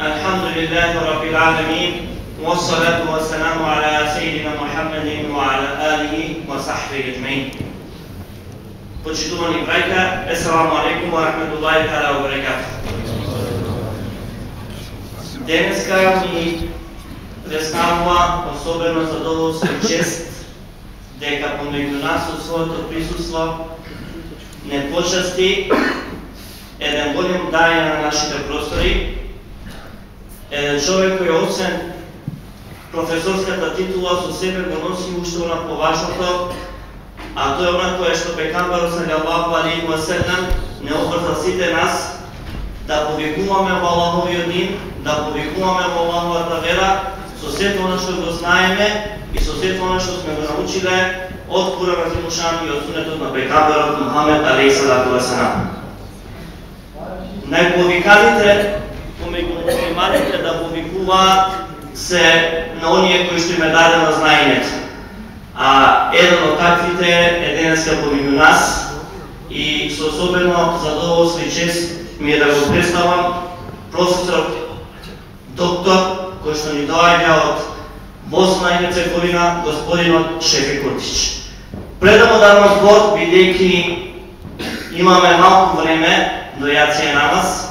الحمد لله رب العالمين والصلاة والسلام على سيدنا محمد وعلى آله وصحبه أجمعين Почитувани брајка, Есаламу алейкум ва рахметуллахи таала ва баракатух. Денеска ми представува особено задоволство и чест дека помеѓу нас со своето присуство не почасти еден голем дај на нашите простори, еден човек кој освен професорската титула со себе го носи уште на поважното а тоа е она која што Пекамбарот салјаллаху алейхи ва селем не обрза сите нас да повикуваме во Аллаховиот дин, да повикуваме во Аллаховата вера со сето она што го знаеме и со сето она што сме го научиле од кура Зимушан и од сунетот на Пекамбарот Мухамед алейхи салату васелам. Најповиканите мусlimаните да повикуваат се на оние кои што им е дадено знаењето а еден од таквите е денеска помеѓу нас и со особено задоволство и чест ми е да го представам професор доктор кој што ни доаѓа од Босна и Херцеговина, господинот Шефи Куртич. Предамо да на збор, бидејќи имаме малку време до јација на вас,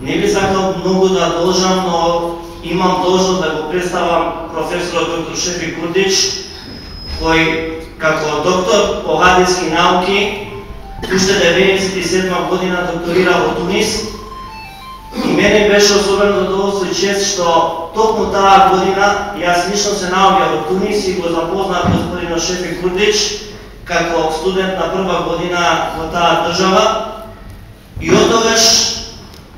не би сакал многу да должам, но имам должност да го представам професорот доктор Шефи Курдич, кој како доктор по хадиски науки уште 97 година докторира во Тунис. И мене беше особено задоволство и чест што токму таа година јас лично се наоѓа во Тунис и го запознав господина Шефи Курдич како студент на прва година во таа држава. И одогаш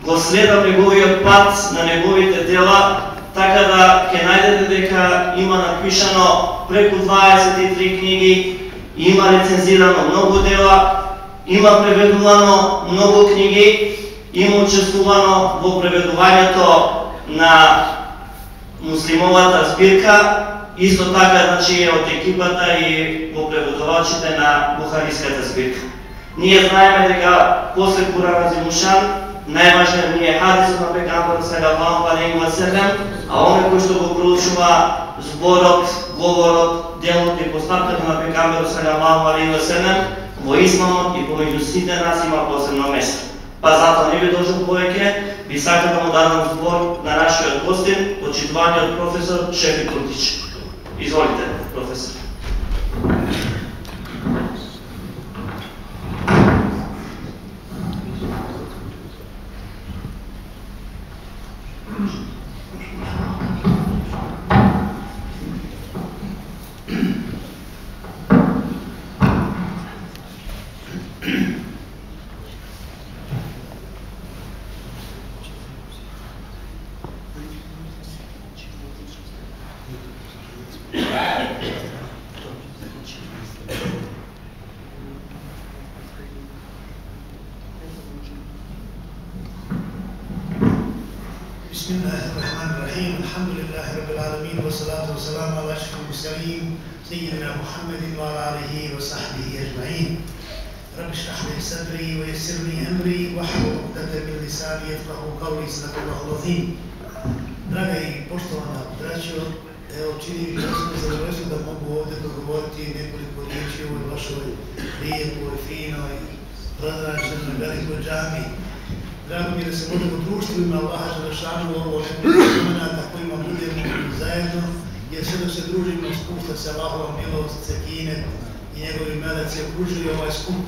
го следам неговиот пат на неговите дела така да ќе најдете дека има напишано преку 23 книги, има рецензирано многу дела, има преведувано многу книги, има учествувано во преведувањето на муслимовата збирка, исто така значи од екипата и во преводувачите на Бухариската збирка. Ние знаеме дека после Курана Зимушан најважен ми е хадисот на Пекамбар салјаллаху алейхи ва да селем, а оне кој што го проучува зборот, говорот, делот и постапката на Пекамбар салјаллаху алейхи ва да селем, во исламот и помеѓу сите нас има посебно место. Па затоа не ви должам повеќе, ви сакам да му дадам збор на нашиот гостин, почитуваниот професор Шефи Крутич. Изволите, професор. اجمعين والصلاه والسلام على اشرف المرسلين سيدنا محمد وعلى اله وصحبه اجمعين رب اشرح لي صدري ويسر لي امري واحلل عقده من لساني يفقهوا قولي صدق الله العظيم دراغي poštovana braćo evo čini mi se da je da mogu ovdje dogovoriti nekoliko riječi o vašoj lijepoj, finoj, prozračenoj, velikoj džami. Drago mi je da se možemo društvima Allaha Želešanu ovo nekoliko zajedno, jer sve dok se družimo, spušta se Allahova milost, Sekinet i njegovi meleci okružili ovaj skup.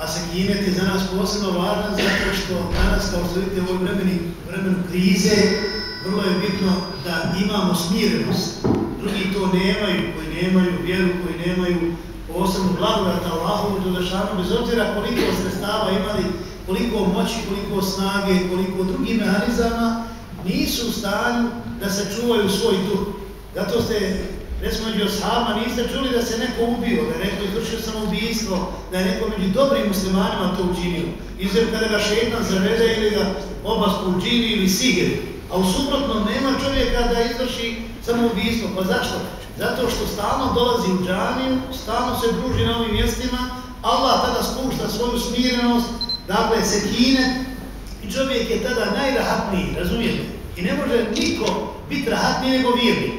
A Sekinet je za nas posebno važan zato što danas, kao što vidite u ovoj vremeni, vremenu krize, vrlo je bitno da imamo smirenost. Drugi to nemaju, koji nemaju vjeru, koji nemaju posebno blagodata Allahovu do dašanu, bez obzira koliko sredstava imali, koliko moći, koliko snage, koliko drugih mehanizama, nisu u stanju da se čuvaju svoj duh. Zato ste, recimo među osama, niste čuli da se neko ubio, da je neko izvršio samoubistvo, da je neko među dobrim muslimanima to učinio. Izvrb kada ga šetan zavede ili ga obas učini ili sigir. A u suprotno nema čovjeka da izvrši samoubistvo. Pa zašto? Zato što stalno dolazi u džaniju, stalno se druži na ovim mjestima, Allah tada spušta svoju smirenost, dakle, sekine, i čovjek je tada najrahatniji, razumijete? I ne može niko biti rahatniji nego vjernik.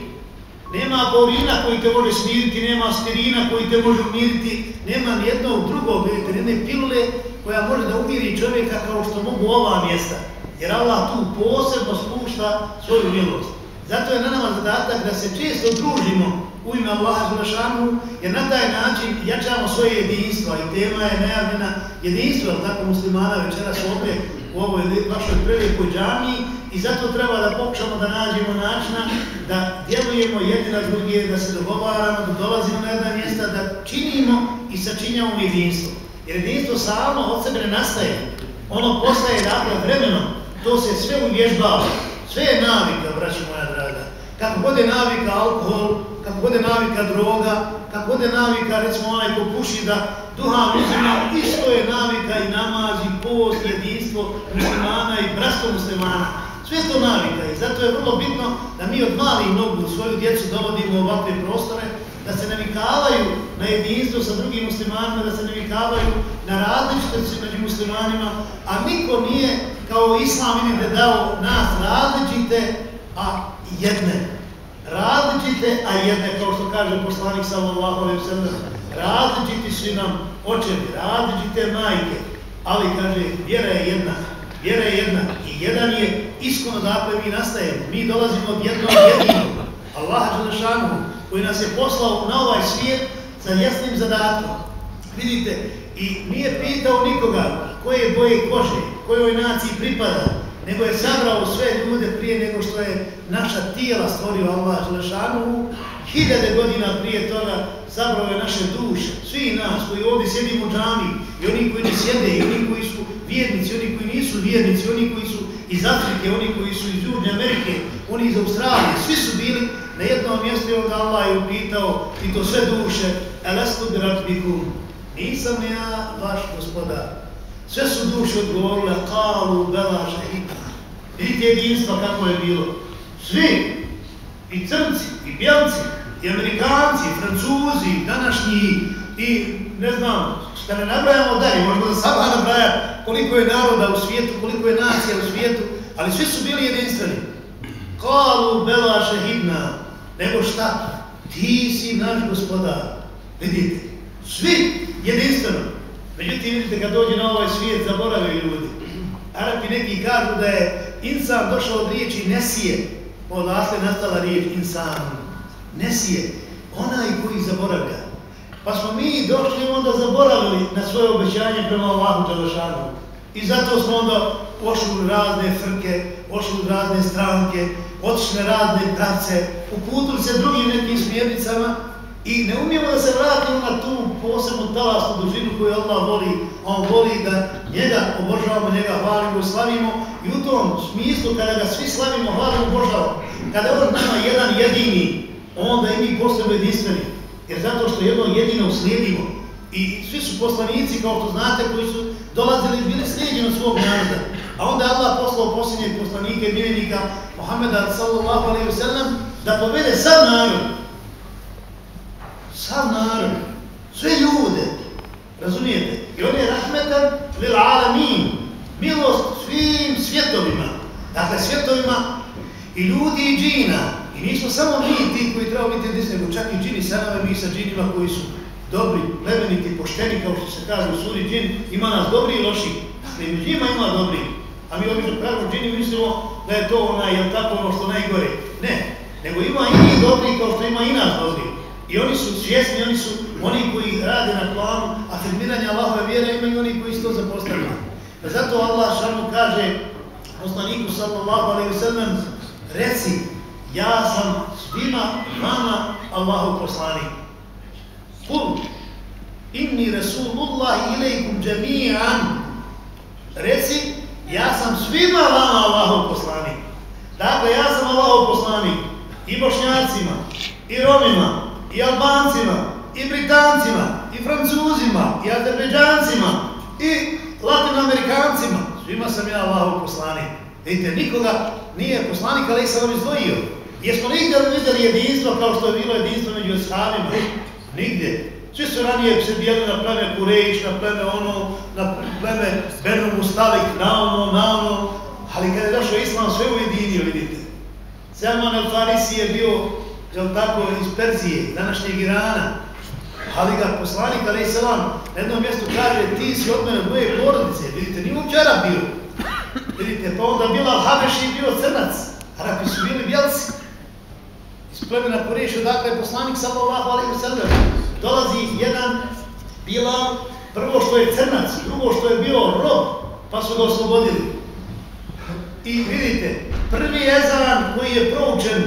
Nema borina koji te može smiriti, nema aspirina koji te može umiriti, nema nijednog drugog, vidite, nijedne pilule koja može da umiri čovjeka kao što mogu ova mjesta. Jer Allah tu posebno spušta svoju milost. Zato je na nama zadatak da se često družimo u ime Allaha Zulašanu, jer na taj način jačamo svoje jedinstva i tema je najavljena jedinstvo, tako muslimana večeras ovdje u ovoj vašoj prelijepoj džami i zato treba da pokušamo da nađemo načina da djelujemo jedni na drugi, da se dogovaramo, da dolazimo na jedna mjesta, da činimo i sačinjamo jedinstvo. Jer jedinstvo samo od sebe ne nastaje. Ono postaje dakle vremenom, to se sve uvježbava. Sve je navika, braći moja draga. Kako bude navika alkohol, kako bude navika droga, kako bude navika, recimo onaj ko puši da duha uzima, isto je navika i namaz, i post, jedinstvo muslimana i bratstvo muslimana. Sve to navika i zato je vrlo bitno da mi od malih nogu svoju djecu dovodimo u ovakve prostore, da se navikavaju na jedinstvo sa drugim muslimanima, da se navikavaju na različitosti među muslimanima, a niko nije kao islam imite dao nas različite, a jedne. Različite, a jedne, kao što kaže poslanik sallallahu alaihi wa sallam. Različiti su nam očevi, različite majke, ali kaže, vjera je jedna, vjera je jedna i jedan je iskono dakle mi nastajemo. Mi dolazimo od jednog jedinog, Allaha Đelešanu, koji nas je poslao na ovaj svijet sa jasnim zadatkom. Vidite, i nije pitao nikoga koje boje kože, kojoj naciji pripada, nego je zabrao sve ljude prije nego što je naša tijela stvorio Allah Želešanu, hiljade godina prije toga zabrao je naše duše, svi nas koji ovdje sjedimo u džami, i oni koji ne sjede, i oni koji su vjernici, oni koji nisu vjernici, oni koji su iz Afrike, oni koji su iz Južne Amerike, oni iz Australije, svi su bili na jednom mjestu i onda Allah je upitao i to sve duše, elastu bi rabbikum, nisam ja vaš gospodar, Sve su duše odgovorile, kalu, bela, šehid, Vidite jedinstvo kako je bilo. Svi, i crnci, i bjelci, i amerikanci, i francuzi, i današnji, i ne znam, šta ne nabrajamo dalje, možemo da sama nabraja koliko je naroda u svijetu, koliko je nacija u svijetu, ali svi su bili jedinstveni. Kalu, bela, šehidna, nego šta? Ti si naš gospodar. Vidite, svi jedinstveno. Međutim, vidite, kad dođe na ovaj svijet, zaboravaju ljudi. Arapi neki kažu da je insan došao od riječi nesije, odasle nastala riječ insan. Nesije, onaj koji zaboravlja. Pa smo mi došli onda zaboravili na svoje obećanje prema Allahu Đalešanu. I zato smo onda ošli u razne frke, ošli u razne stranke, otišli na razne pravce, uputili se drugim nekim smjernicama, I ne umijemo da se vratimo na tu posebnu talasnu dužinu koju Allah voli. On voli da njega obožavamo, njega hvalimo i slavimo. I u tom smislu, kada ga svi slavimo, hvalimo, obožavamo, kada on nama jedan jedini, onda i mi posebno jedinstveni. Jer zato što jedno jedino slijedimo. I svi su poslanici, kao što znate, koji su dolazili i bili slijedjeni od svog naroda. A onda Allah poslao posljednjeg poslanika i miljenika Mohameda sallallahu alaihi wa sallam da povede sam narod sav narod, sve ljude, razumijete? I on je rahmetan lil alamin, milost svim svjetovima, dakle svjetovima i ljudi i džina. I nismo samo mi ti koji treba biti desni, nego čak i džini, sada mi sa džinima koji su dobri, plemeniti, pošteni, kao što se kaže u suri džin, ima nas dobri i loši. Dakle, i njima ima dobri. A mi obično kažemo džini, mislimo da je to onaj, jel tako, ono što najgore. Ne, nego ima i dobri kao što ima i nas dobri. I oni su svjesni, oni su oni koji rade na planu afirmiranja Allahove vjere, imaju i oni koji su to zapostavili. Pa zato Allah šalmu kaže poslaniku sallallahu alaihi wa sallam, reci, ja sam svima vama Allahu poslanik. Kul, inni Rasulullah ilaikum džami'an. Reci, ja sam svima vama Allahu poslanik. Dakle, ja sam Allahu poslanik i bošnjacima, i romima, i Albancima, i Britancima, i Francuzima, i Azerbeđancima, i Latinoamerikancima. Svima sam ja Allahov poslanik. Vidite, nikoga nije poslanik, ali sam vam izdvojio. Jesmo nigdje vidjeli jedinstvo kao što je bilo jedinstvo među oshavima? Nigdje. Svi su ranije se bijeli na pleme Kurejić, na pleme ono, na pleme Benu Mustalik, na ono, na ono. Ali kada je došao islam, sve ujedinio, vidite. Selman al-Farisi je bio, jel tako, iz Perzije, današnjeg Irana. Ali ga poslanik, ali i salam, na jednom mjestu kaže, ti si od mene moje porodice, vidite, nije uopće Arab bio. Vidite, pa onda bila Habeši bio crnac, Arapi su bili bjelci. Iz plemena Kureša, dakle, je poslanik, sallallahu alaihi wa sallam, dolazi jedan bila, prvo što je crnac, drugo što je bio rob, pa su ga oslobodili. I vidite, prvi ezan koji je proučen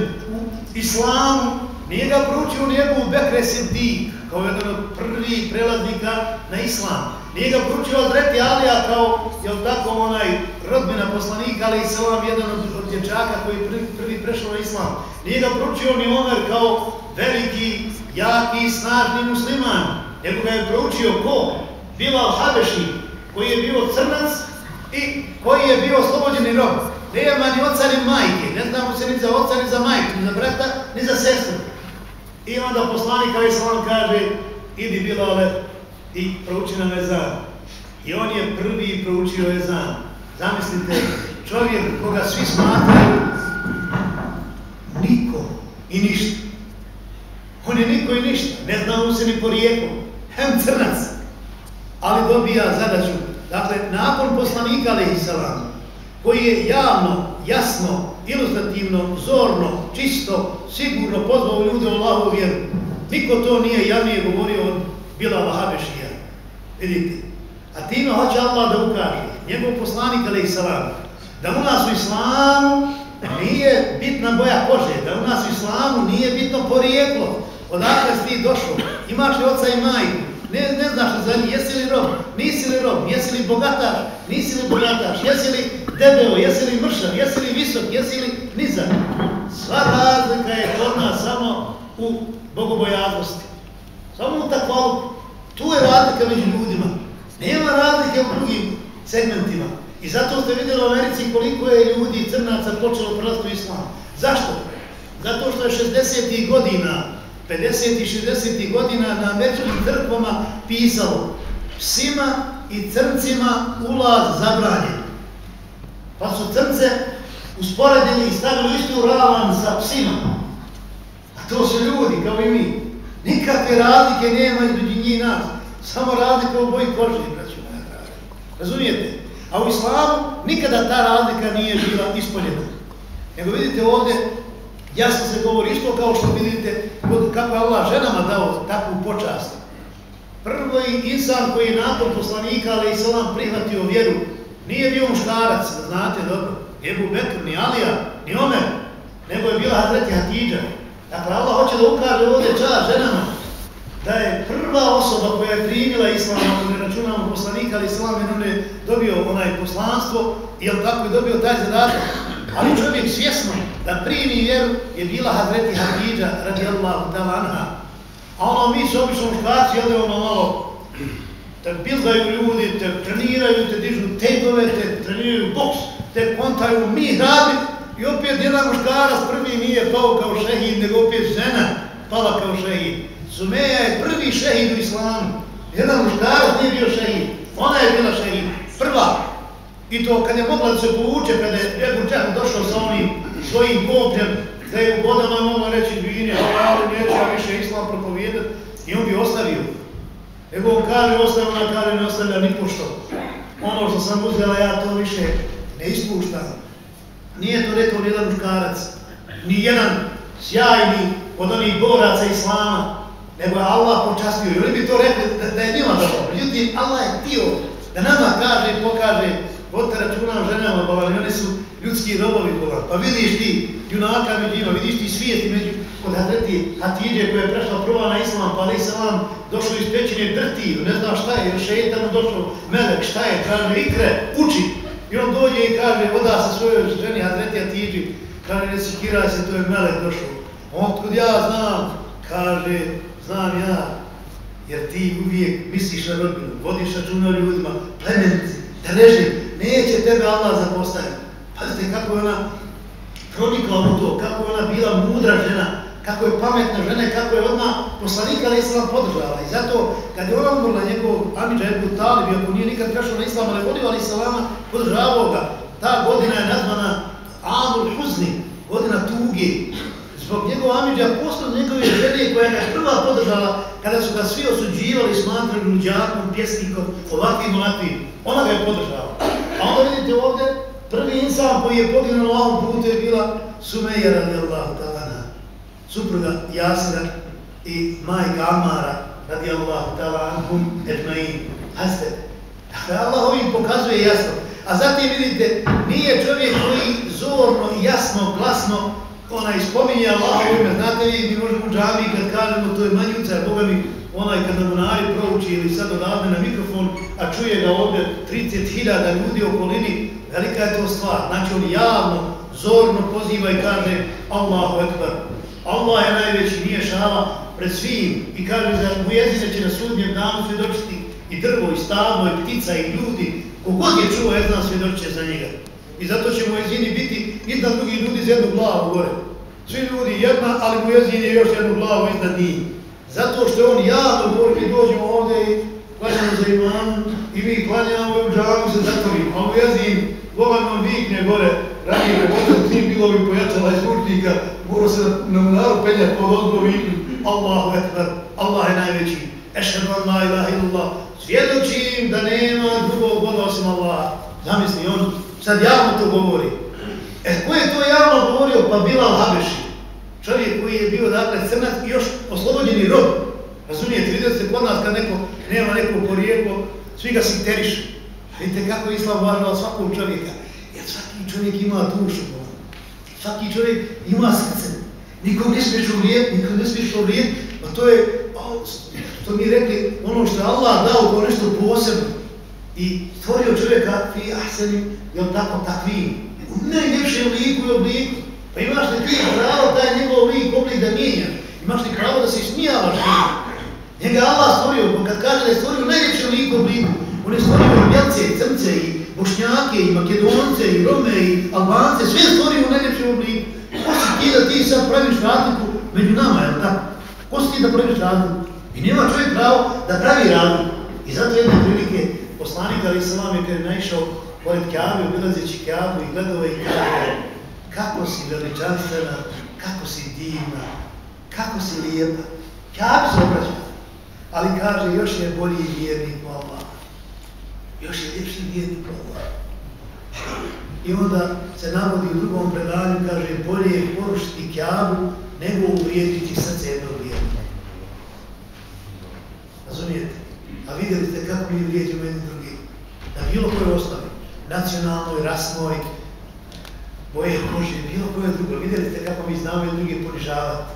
islamu, nije ga proučio njegov Bekre Siddiq, kao jedan od prvih prelaznika na islam. Nije ga proučio od Alija kao, jel tako, onaj rodbina poslanika, ali i salam, jedan od, od dječaka koji prvi, prvi prešao na islam. Nije ga proučio ni Omer kao veliki, jaki, snažni musliman, nego ga je proučio ko? Bilal Habeši, koji je bio crnac i koji je bio oslobođeni rob. Nema ni oca ni majke, ne znamo se ni za oca ni za majke, ni za brata, ni za sestru. I onda poslanik Ali Salam kaže, idi Bilale i prouči nam Ezan. I on je prvi proučio Ezan. Zamislite, čovjek koga svi smatraju, niko i ništa. On je niko i ništa, ne znamo se ni porijeko. Hem crnac, ali dobija zadaću. Dakle, nakon poslanika Ali Salam, koji je javno, jasno, ilustrativno, zorno, čisto, sigurno pozvao ljude u Allahu vjeru. Niko to nije javnije govorio od Bilala Habešija. Vidite. A time hoće Allah da ukaže, njegov poslanik alaih salam, da u nas u islamu nije bitna boja kože, da u nas u islamu nije bitno porijeklo, odakle si ti došao, imaš li oca i majku, ne, ne znaš za njih, jesi li rob, nisi li rob, jesi li bogataš, nisi li bogataš, jesi li debeo, jesi li mršav, jesi li visok, jesi li nizak. Sva razlika je kod nas samo u bogobojaznosti. Samo u takvalu. Tu je razlika među ljudima. Nema razlike u drugim segmentima. I zato ste vidjeli u Americi koliko je ljudi crnaca počelo prelaziti u islam. Zašto? Zato što je 60. godina, 50. i 60. godina na američkim crkvama pisalo psima i crncima ulaz zabranjen. Pa su crnce usporedili i stavili istu ravan sa psima. A to su ljudi, kao i mi. Nikakve razlike nema između njih nas. Samo razlika u boji kože, braću moja draga. Razumijete? A u islamu nikada ta razlika nije bila ispoljena. Nego vidite ovdje, jasno se govori isto kao što vidite kako je Allah ženama dao takvu počast. Prvi insan koji je nakon poslanika, ali i salam prihvatio vjeru, Nije bio muškarac, znate dobro, Ebu Bekr, ni Alija, ni Omer, nego je bila Hazreti Hatidža. Dakle, Allah hoće da ukaže ovdje čar ženama, da je prva osoba koja je primila islam, ako ne računamo poslanika, ali islam je on je dobio onaj poslanstvo, jel tako je dobio taj zadatak. Ali čovjek svjesno da primi vjeru je bila Hazreti Hadidža radi Allah, anha. A ono mi su obično muškarci, jel je ono malo te bildaju ljudi, te treniraju, te dižu tegove, te treniraju boks, te kontaju mi radi i opet jedan muškarac prvi nije pao kao šehid, nego opet žena pala kao šehid. Sumeja je prvi šehid u islamu. Jedan muškarac nije bio šehid, ona je bila šehid, prva. I to kad je mogla da se povuče, kada je Ebu Čeh došao sa onim svojim kopljem, da je u vodama mogla reći dvine, ali neće ja više islam propovijedat, i on bi ostavio. Nego on kaže, ostavio kaže, ne ostavlja ni pošto. Ono što sam uzela, ja to više ne ispuštam. Nije to rekao nijedan muškarac, ni jedan sjajni od onih boraca Islama, nego je Allah počastio. I oni bi to rekli da, da je njima dobro. Međutim, Allah je htio da nama kaže i pokaže, vodite računam ženama, pa bolan, oni su ljudski robovi, bolan. Pa vidiš ti junaka među vidiš ti svijet među kod Hazreti Hatidje koja je prešla prva na Islam, pa ali Islam došao iz pećine drti, ne znam šta je, još je jedan došao, melek, šta je, kaže, ikre, uči. I on dođe i kaže, voda sa svojoj ženi Hazreti Hatidji, kaže, ne sikiraj se, to je melek došao. On, kod ja znam, kaže, znam ja, jer ti uvijek misliš na rodbinu, vodiš računa ljudima, plemenci, da režim, neće tebe Allah zapostaviti. Pazite kako je ona pronikla u to, kako je ona bila mudra žena, kako je pametna žena i kako je odmah poslanika ali islam podržala. I zato, kad je ona umrla njegov Amidža Ebu Talib, ako nije nikad prešao na islam, ali volio ali islama, podržavao ga, Ta godina je nazvana Amul Huzni, godina tuge. Zbog njegov Amidža postao njegove žene koja ga prva podržala kada su ga svi osuđivali, smatrali luđakom, pjesnikom, ovakvim, onakvim. Ona ga je podržala. A onda vidite ovdje, prvi insan koji je poginuo na ovom putu je bila Sumeja radijallahu talana, supruga Jasira i majka Amara radijallahu talanhum etmain. Hazte, dakle, Allah ovim pokazuje jasno. A zatim vidite, nije čovjek koji zorno, jasno, glasno ona spominje Allah u ime, znate vi, mi možemo u džami kad kažemo to je manjuca, Boga mi, onaj kada mu nari prouči ili sad odavde na mikrofon, a čuje ga ovdje 30.000 ljudi u okolini, velika je to stvar. Znači on javno, zorno poziva i kaže Allahu Ekber. Allah je najveći, nije šala pred svim i kaže za mu jezine će na sudnjem danu svjedočiti i drvo, i stavno, i ptica, i ljudi. Kogod je čuo, je znam svjedoče za njega. I zato će mu jezini biti da drugi ljudi za jednu glavu gore. Svi ljudi jedna, ali mu jezin je još jednu glavu iznad njih. Zato što on javno govori, mi dođemo ovdje i klanjamo za imam i mi klanjamo u džavu se zatvorimo. A mu jezin, Boga nam vikne gore, ranije me možda tim bilo bi pojačala iz urtika, morao se na mnaru penjati pod odbog viknu. Allahu ekber, Allah je najveći. Ešhedu an la ilaha illallah. Svjedočim da nema drugog Boga osim Allah. Zamisli, on sad javno to govori. E, ko je to javno govorio? Pa Bilal Habeši. Čovjek koji je bio, dakle, crnac i još oslobođeni rob. Razumijete, vidite se kod nas kad neko nema neko porijeklo, svi ga sinterišu. Vidite kako je Islam važno svakog čovjeka. Jer svaki čovjek ima dušu. Svaki čovjek ima srce. Nikom ne smiješ uvrijeti, nikom ne smiješ uvrijeti. Pa to je, to mi rekli, ono što je Allah dao kao nešto posebno. I stvorio čovjeka fi ahsenim, jel tako, takvim. U najljepšem liku i obliku. Pa imaš li ti pravo taj njegov lik oblik da mijenjaš? Imaš li pravo da se smijavaš njegov. Njega Allah stvorio, kad kaže da je stvorio najljepšem liku i obliku, on je stvorio i bjelce, i crnce, i bošnjake, i makedonce, i rome, i albance, sve je stvorio u najljepšem obliku. Ko si ti da ti sad praviš razliku među nama, jel tako? Ko si ti da praviš razliku? I nema čovjek pravo da pravi razliku. I zato jedne prilike poslanik Ali Salam je kada je naišao pored Kjavu, obilazeći Kjavu i gledao i kaže kako si veličanstvena, kako si divna, kako si lijepa. Kjavu se obraća, ali kaže još je bolji vjernik u Allah. Još je ljepši vjernik u Allah. I onda se navodi u drugom predanju, kaže bolje je porušiti Kjavu nego uvrijediti srce jednog vjernika. Razumijete? A vidjeli ste kako mi vrijeđemo jedni drugi. Na bilo kojoj osnovi, nacionalnoj, rasnoj, boje kože, bilo koje drugo. Vidjeli ste kako mi znamo jedni drugi ponižavati.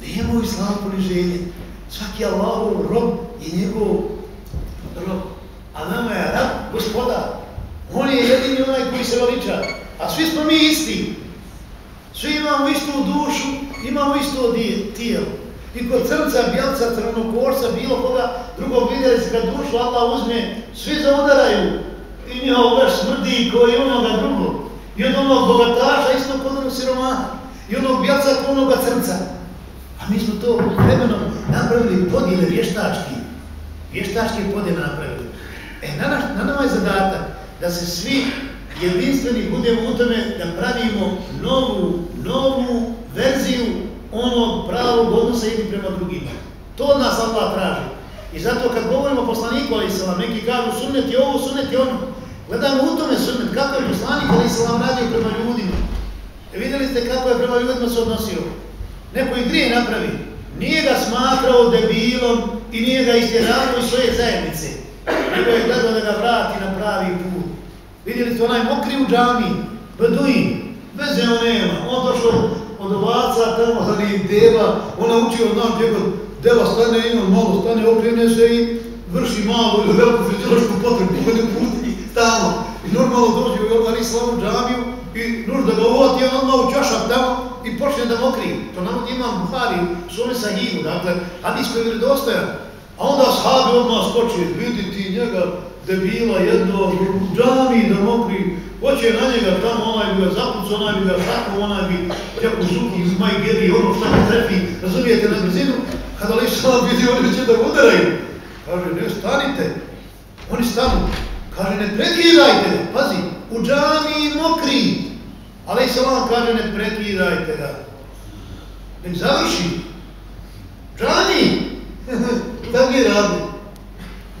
Nijemo u islamu poniženje. Svaki Allahov rob je njegov rob. A nama je rab gospoda. On je jedini onaj koji se veliča. A svi smo mi isti. Svi imamo istu dušu, imamo isto tijelo. I kod crnca, bjelca, crnokorca, bilo koga drugog vidjeli se kad dušu Allah uzme, svi zaudaraju. I njihov veš smrdi koji onoga drugog. I od onog bogataša isto kod onog siromaha. I onog bjelca kod onoga crnca. A mi smo to vremenom napravili podjele vještački. Vještačke podjele napravili. E, na, naš, na nama je zadatak da se svi jedinstveni budemo u tome da pravimo novu, novu verziju onog pravog odnosa jedni prema drugima. To od nas Allah traži. I zato kad govorimo o poslaniku Ali Salam, neki kažu sunnet je ovo, sunnet je ono. Gledamo u tome sunnet, kako je poslanik Ali Salam radio prema ljudima. E vidjeli ste kako je prema ljudima se odnosio. Neko i grije napravi. Nije ga smatrao debilom i nije ga istjeravio iz svoje zajednice. Nego je gledao da ga vrati na pravi put. Vidjeli ste onaj mokri u džami, beduin, veze on nema. On došao od ovaca, tamo ali deva, ona uči od nam gdje deva stane, ima malo stane, okrene se i vrši malo ili veliku fiziološku potrebu, pojede put i tamo. I normalno dođe u Jordan Islamu džamiju i nužda ga uvati, on odmah u čašak tamo i počne da mokri. To nam imam Buhari, svome sahibu, dakle, hadis koji je vredostojan. A onda sahabi odmah skoči, vidi ti njega, debila jedno, u džami da mokri, Hoće na njega tamo, onaj bi ga zapucao, onaj bi ga šakao, onaj bi jako suki iz maj geri, ono šta ne trefi, razumijete na brzinu, kada li sam vidi, oni će da udaraju. Kaže, ne stanite, oni stanu. Kaže, ne prekidajte, pazi, u džami mokri. Ali se vam kaže, ne prekidajte ga. Nek završi. Džami! Šta mi radi?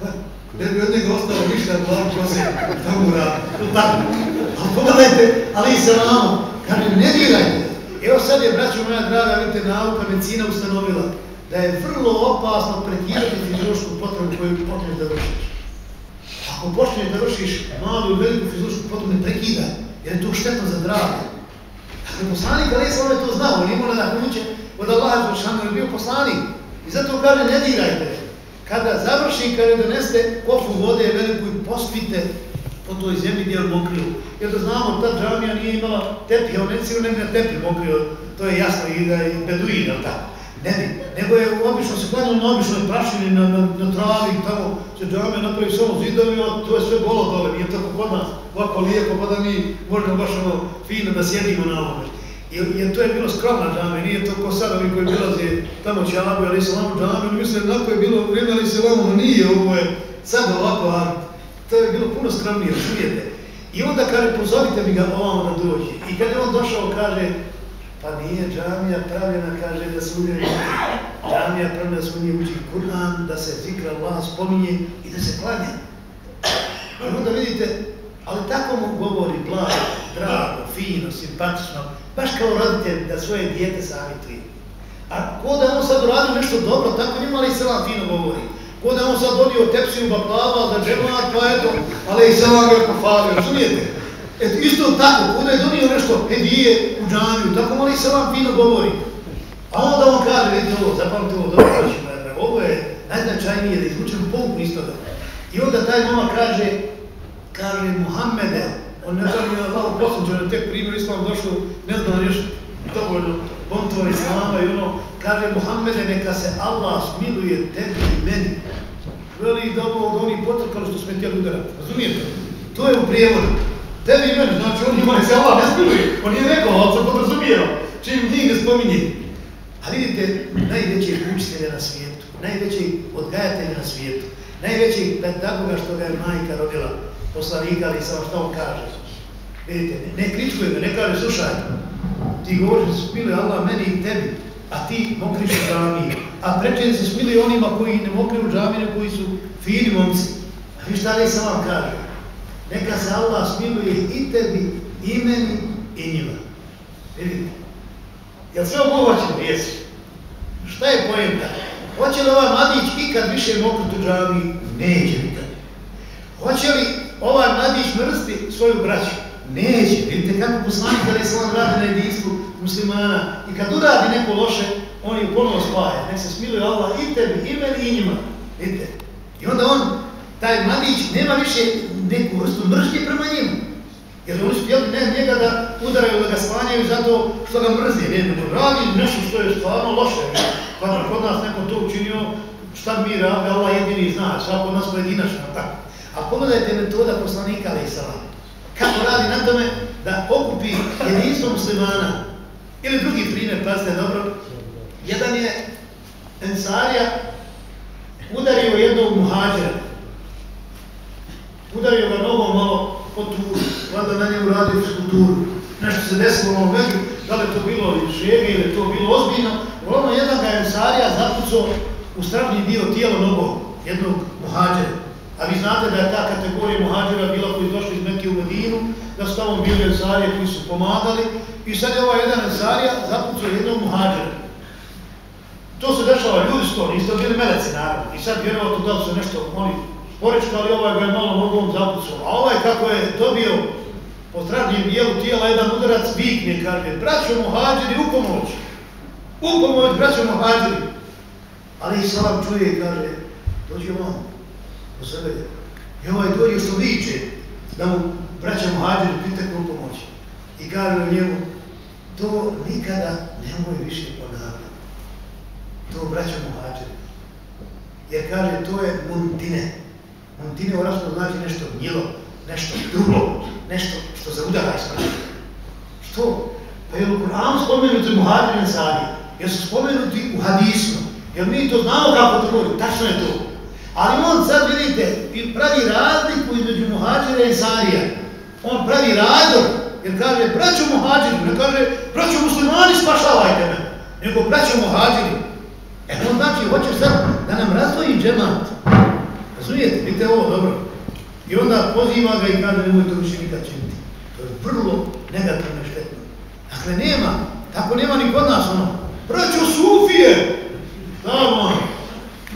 Ne bi od njega ostalo ništa, pa glavu kose, šta mu radi? Tako. Ali pogledajte, ali se vam, kaže, ne dirajte. Evo sad je, braćo moja draga, vidite, nauka, medicina ustanovila da je vrlo opasno prekidati fiziološku potrebu koju počneš da vršiš. Ako počneš da vršiš malu i veliku fiziološku potrebu, ne prekidaj, jer je to štetno za zdravlje. Dakle, poslanik, ali Islam je to znao, on imao na kuće od Allaha Zvršanu, je bio poslanik. I zato kaže, ne dirajte. Kada završi, kada doneste kofu vode veliku i pospite po toj zemlji gdje je mokrio. Jer da znamo, ta džavnija nije imala tepih, on ne cijelo ne bi tepih mokrio, to je jasno i da je beduin, ali tako. Ne bi, nego je obično se klanjalo na običnoj prašini, na, na, na travi, tamo se džame napravi samo zidovi, a to je sve golo dole, nije tako kod nas, ovako lijepo, pa da mi možemo baš ono fino da sjedimo na ovome. Jer, jer to je bilo skromna džame, nije to ko sad ovi koji bilaze tamo će Alabu, ali se lamo džame, mislim, onako je bilo vrijeme, ali se lamo, nije, ovo je sad ovako, a to je bilo puno skromnije, čujete. I onda kaže, pozovite mi ga ovamo da dođe. I kad je on došao, kaže, Pa nije džamija pravljena, kaže, da se uvijek džamija pravljena da se uvijek uči Kur'an, da se zikra Allah spominje i da se klanje. I onda vidite, ali tako mu govori blago, drago, fino, simpatično, baš kao roditelj da svoje dijete savjetuje. A ko da on sad uradio nešto dobro, tako njima ali se vam fino govori. Ko da on sad donio tepsiju baklava za džemat, pa eto, ali i se vam ga pofalio, razumijete? Eto, isto tako, kada je donio nešto hedije u džamiju, tako mali se vam fino govori. A onda on kaže, vidite ovo, zapamte ovo, dobro znači, ćemo, ovo je najznačajnije da izvučemo pouku iz toga. I onda taj momak kaže, kaže Muhammede, on ne znam je Allah posluđen, tek primjer islam došao, ne znam još dovoljno bontova islama i ono, kaže Muhammede, neka se Allah smiluje tebi i meni. Veli da ovo oni potrkali što smo htjeli udarati. Razumijete? To je u prijevodu. Tebi i meni, znači on njima se Allah ne smiluje. On nije rekao, ali sam podrazumijeno. Čim njih ne spominje. A vidite, najveći učitelja na svijetu, najveći odgajatelja na svijetu, najveći pedagoga što ga je majka rodila, poslanika, ali samo što on kaže. Vidite, ne, ne kričkuje me, ne kaže, slušaj, ti govoriš da se smiluje Allah meni i tebi, a ti mokriš u džamiji. A preče da se smiluje onima koji ne mokri u džamiji, koji su fini momci. A vi šta li sam vam kaže? Neka se Allah smiluje i tebi, i meni, i njima. Vidite? Jel sve obovaćeno? Jesi. Šta je pojenta? Hoće li ovaj mladić ikad više moknuti u džavi? Neće nikad. Hoće li ovaj mladić mrsti svoju braću? Neće. Vidite kako poslanik da je sam radi na jedinstvu muslimana i kad uradi neko loše, on je ponovo spaja. Nek se smiluje Allah i tebi, i meni, i njima. Vidite? I onda on, taj mladić, nema više neku vrstu mržnje prema njemu. Jer oni su htjeli ne njega da udaraju, da ga slanjaju zato što ga mrzi. Ne, nego radi nešto što je stvarno loše. Pa kod nas neko to učinio, šta mi radi, Allah jedini zna, svako nas pojedinačno. Tako. A pogledajte metoda poslanika Ali Isala. Kako radi na tome da okupi jedinstvo muslimana. Ili drugi primjer, pazite dobro. Jedan je Ensarija udario jednog muhađera udario ga nogom malo po turu, vada na njemu radio fiskulturu. Nešto se desilo u ovom među, da li to bilo šege ili to bilo ozbiljno. Ono jedan ga je Sarija zapucao u strani dio tijela nogom jednog muhađera. A vi znate da je ta kategorija muhađera bila koji došli iz Mekke u Medinu, da su tamo bili ensarije koji su pomagali. I sad je ovaj jedan ensarija zapucao jednog muhađera. To se dešava, ljudi su to, niste bili meleci naravno. I sad vjerovatno da su nešto, oni porečkali, ovaj ga je malo nogom zapucao. A ovaj kako je dobio po stradnjem dijelu tijela jedan udarac, vikne, kaže, braćo muhađiri u pomoć. U pomoć, braćo muhađiri. Ali i salam čuje i kaže, dođi on, po sebe. I ovaj dođe što viče, da mu braćo muhađiri priteknu u pomoć. I kaže u njemu, to nikada nemoj više ponavljati. To braćo muhađiri. Jer kaže, to je muntine. Montine u raspravu znači nešto gnjelo, nešto drugo, nešto što zaudara ispravi. Što? Pa je u Kur'anu spomenuti muhađir Ansari, jer su spomenuti u hadisu, jer mi to znamo kako to govori, tačno je to. Ali on sad vidite, pravi razliku između muhađira i Ansarija. on pravi razlog, jer kaže, braćo muhađiri, ne kaže, braćo muslimani, spašavajte me, nego braćo muhađiri. E on znači, hoće sad da nam razdvoji džemat. Razumijete, vidite ovo, dobro. I onda poziva ga i kaže, nemoj to više nikad činiti. To je vrlo negativno i štetno. Dakle, nema, tako nema ni kod nas, ono, braćo sufije, tamo,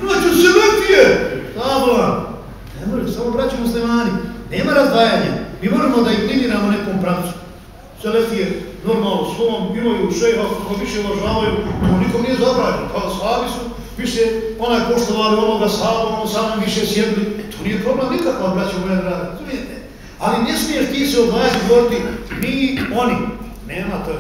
braćo selefije, tamo, ne može, samo braćo muslimani, nema razdvajanja. Mi moramo da inkliniramo nekom pravcu. Selefije, normalno, slovom, imaju šeha, ko više uvažavaju, to nikom nije zabranjeno, pa slavi su, više onaj poštovali onoga sahaba, ono sa nam više sjedli, nije problem nikakva, braćo moja draga, vidite. Ali ne smiješ ti se odvajati govoriti, mi, oni, nema to.